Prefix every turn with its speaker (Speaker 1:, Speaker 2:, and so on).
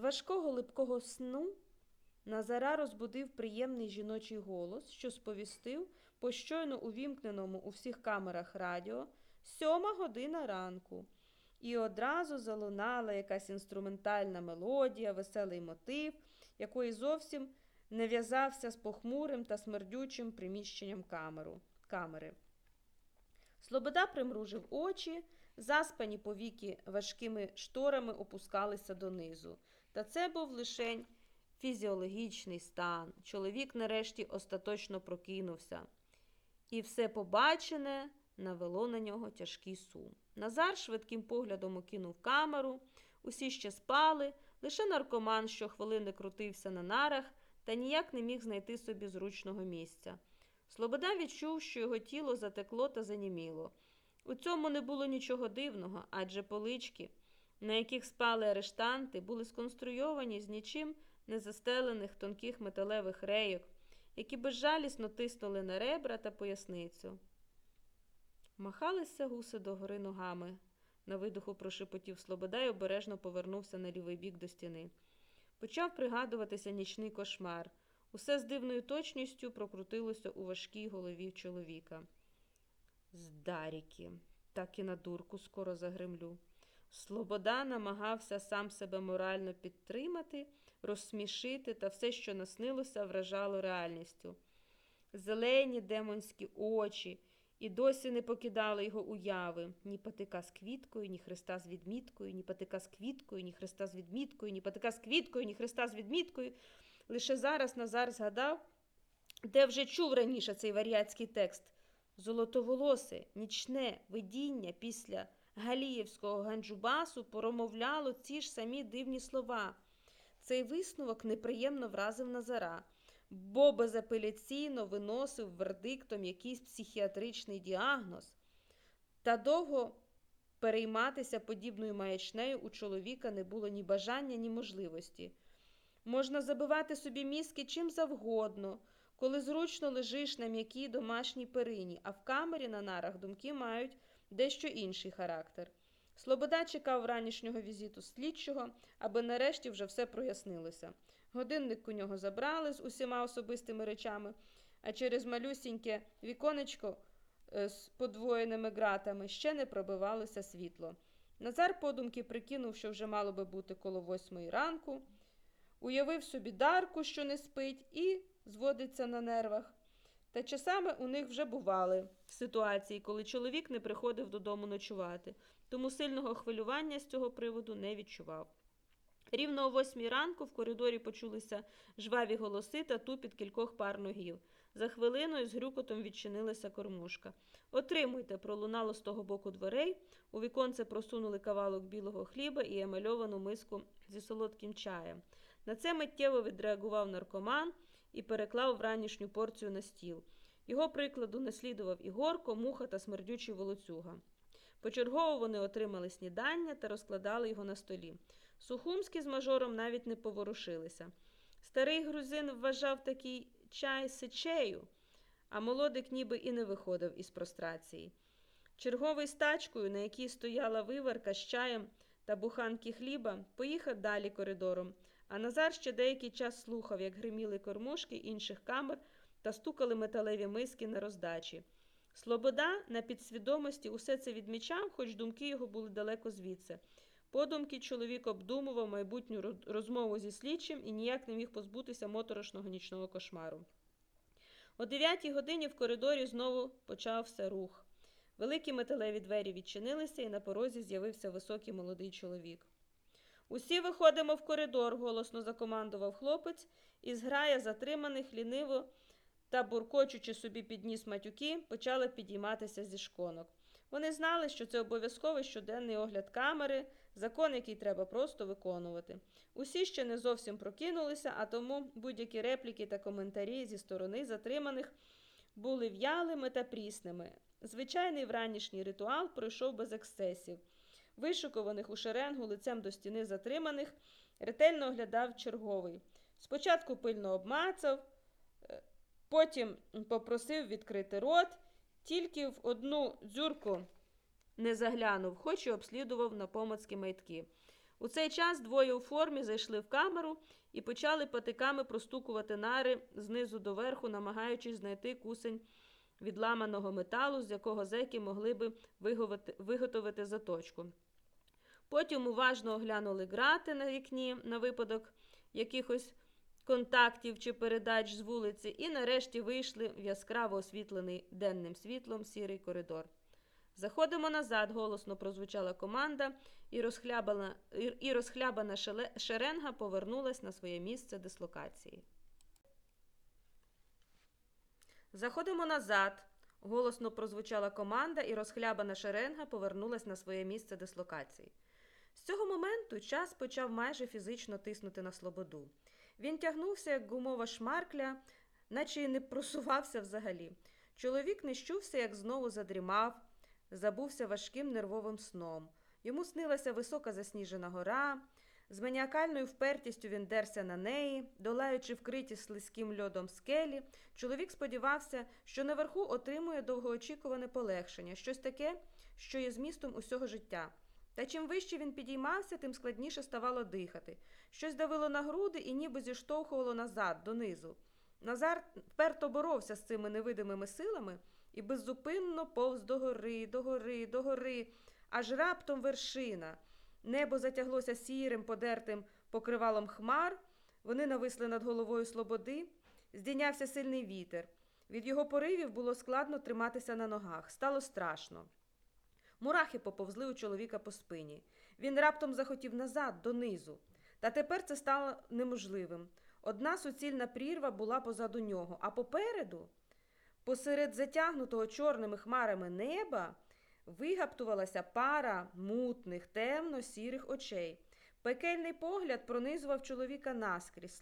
Speaker 1: важкого липкого сну Назара розбудив приємний жіночий голос, що сповістив по щойно увімкненому у всіх камерах радіо сьома година ранку. І одразу залунала якась інструментальна мелодія, веселий мотив, якої зовсім не в'язався з похмурим та смердючим приміщенням камеру, камери. Слобода примружив очі, заспані повіки важкими шторами опускалися донизу. Та це був лишень фізіологічний стан. Чоловік нарешті остаточно прокинувся. І все побачене навело на нього тяжкий сум. Назар швидким поглядом окинув камеру, усі ще спали, лише наркоман щохвилини крутився на нарах та ніяк не міг знайти собі зручного місця. Слобода відчув, що його тіло затекло та заніміло. У цьому не було нічого дивного, адже полички, на яких спали арештанти, були сконструйовані з нічим не застелених тонких металевих рейок, які безжалісно тиснули на ребра та поясницю. Махалися гуси догори ногами. На видуху прошепотів Слобода й обережно повернувся на лівий бік до стіни. Почав пригадуватися нічний кошмар. Усе з дивною точністю прокрутилося у важкій голові чоловіка. Здаріки, так і на дурку скоро загримлю. Слобода намагався сам себе морально підтримати, розсмішити, та все, що наснилося, вражало реальністю. Зелені демонські очі і досі не покидали його уяви ні патика з квіткою, ні хреста з відміткою, ні патика з квіткою, ні хреста з відміткою, ні патика з квіткою, ні хреста з відміткою. Лише зараз Назар згадав, де вже чув раніше цей варіатський текст. Золотоволосе, нічне видіння після Галіївського ганджубасу промовляло ці ж самі дивні слова. Цей висновок неприємно вразив Назара, бо безапеляційно виносив вердиктом якийсь психіатричний діагноз. Та довго перейматися подібною маячнею у чоловіка не було ні бажання, ні можливості. Можна забивати собі мізки чим завгодно, коли зручно лежиш на м'якій домашній перині, а в камері на нарах думки мають дещо інший характер. Слобода чекав ранішнього візиту слідчого, аби нарешті вже все прояснилося. Годинник у нього забрали з усіма особистими речами, а через малюсіньке віконечко е, з подвоєними ґратами ще не пробивалося світло. Назар подумки прикинув, що вже мало би бути коло восьмої ранку, уявив собі дарку, що не спить, і зводиться на нервах. Та часами у них вже бували ситуації, коли чоловік не приходив додому ночувати, тому сильного хвилювання з цього приводу не відчував. Рівно о восьмій ранку в коридорі почулися жваві голоси та тупіт кількох пар ногів. За хвилиною з грюкотом відчинилася кормушка. Отримуйте, пролунало з того боку дверей. У віконце просунули кавалок білого хліба і емальовану миску зі солодким чаєм. На це миттєво відреагував наркоман і переклав вранішню порцію на стіл. Його прикладу наслідував Ігорко, муха та смердючий волоцюга. Почергово вони отримали снідання та розкладали його на столі. Сухумський з мажором навіть не поворушилися. Старий грузин вважав такий чай сечею, а молодик ніби і не виходив із прострації. Черговий з тачкою, на якій стояла виварка з чаєм та буханки хліба, поїхав далі коридором, а Назар ще деякий час слухав, як гриміли кормушки інших камер та стукали металеві миски на роздачі. Слобода на підсвідомості усе це відмічав, хоч думки його були далеко звідси. Подумки чоловік обдумував майбутню розмову зі слідчим і ніяк не міг позбутися моторошного нічного кошмару. О дев'ятій годині в коридорі знову почався рух. Великі металеві двері відчинилися, і на порозі з'явився високий молодий чоловік. Усі виходимо в коридор, голосно закомандував хлопець, і зграя затриманих ліниво та, буркочучи собі під ніс матюки, почала підійматися зі шконок. Вони знали, що це обов'язковий щоденний огляд камери, закон, який треба просто виконувати. Усі ще не зовсім прокинулися, а тому будь-які репліки та коментарі зі сторони затриманих були в'ялими та прісними. Звичайний вранішній ритуал пройшов без ексцесів. Вишукуваних у шеренгу лицем до стіни затриманих ретельно оглядав черговий. Спочатку пильно обмацав, е, потім попросив відкрити рот, тільки в одну дзюрку не заглянув, хоч і обслідував на помацькі маятки. У цей час двоє у формі зайшли в камеру і почали патиками простукувати нари знизу до верху, намагаючись знайти кусень відламаного металу, з якого зеки могли би виготовити заточку. Потім уважно оглянули грати на вікні на випадок якихось контактів чи передач з вулиці, і нарешті вийшли в яскраво освітлений денним світлом сірий коридор. Заходимо назад, голосно прозвучала команда, і розхлябана, і, розхлябана шеренга повернулась на своє місце дислокації. Заходимо назад. Голосно прозвучала команда, і розхлябана шеренга повернулась на своє місце дислокації. З цього моменту час почав майже фізично тиснути на слободу. Він тягнувся, як гумова шмаркля, наче й не просувався взагалі. Чоловік не щувся, як знову задрімав, забувся важким нервовим сном. Йому снилася висока засніжена гора. З маніакальною впертістю він дерся на неї, долаючи вкриті слизьким льодом скелі. Чоловік сподівався, що наверху отримує довгоочікуване полегшення, щось таке, що є змістом усього життя. Та чим вище він підіймався, тим складніше ставало дихати. Щось давило на груди і ніби зіштовхувало назад, донизу. Назар вперто боровся з цими невидимими силами і беззупинно повз догори, догори, догори, аж раптом вершина. Небо затяглося сірим, подертим покривалом хмар, вони нависли над головою слободи, здійнявся сильний вітер. Від його поривів було складно триматися на ногах, стало страшно. Мурахи поповзли у чоловіка по спині. Він раптом захотів назад, донизу. Та тепер це стало неможливим. Одна суцільна прірва була позаду нього, а попереду, посеред затягнутого чорними хмарами неба, вигаптувалася пара мутних, темно-сірих очей. Пекельний погляд пронизував чоловіка наскрізь,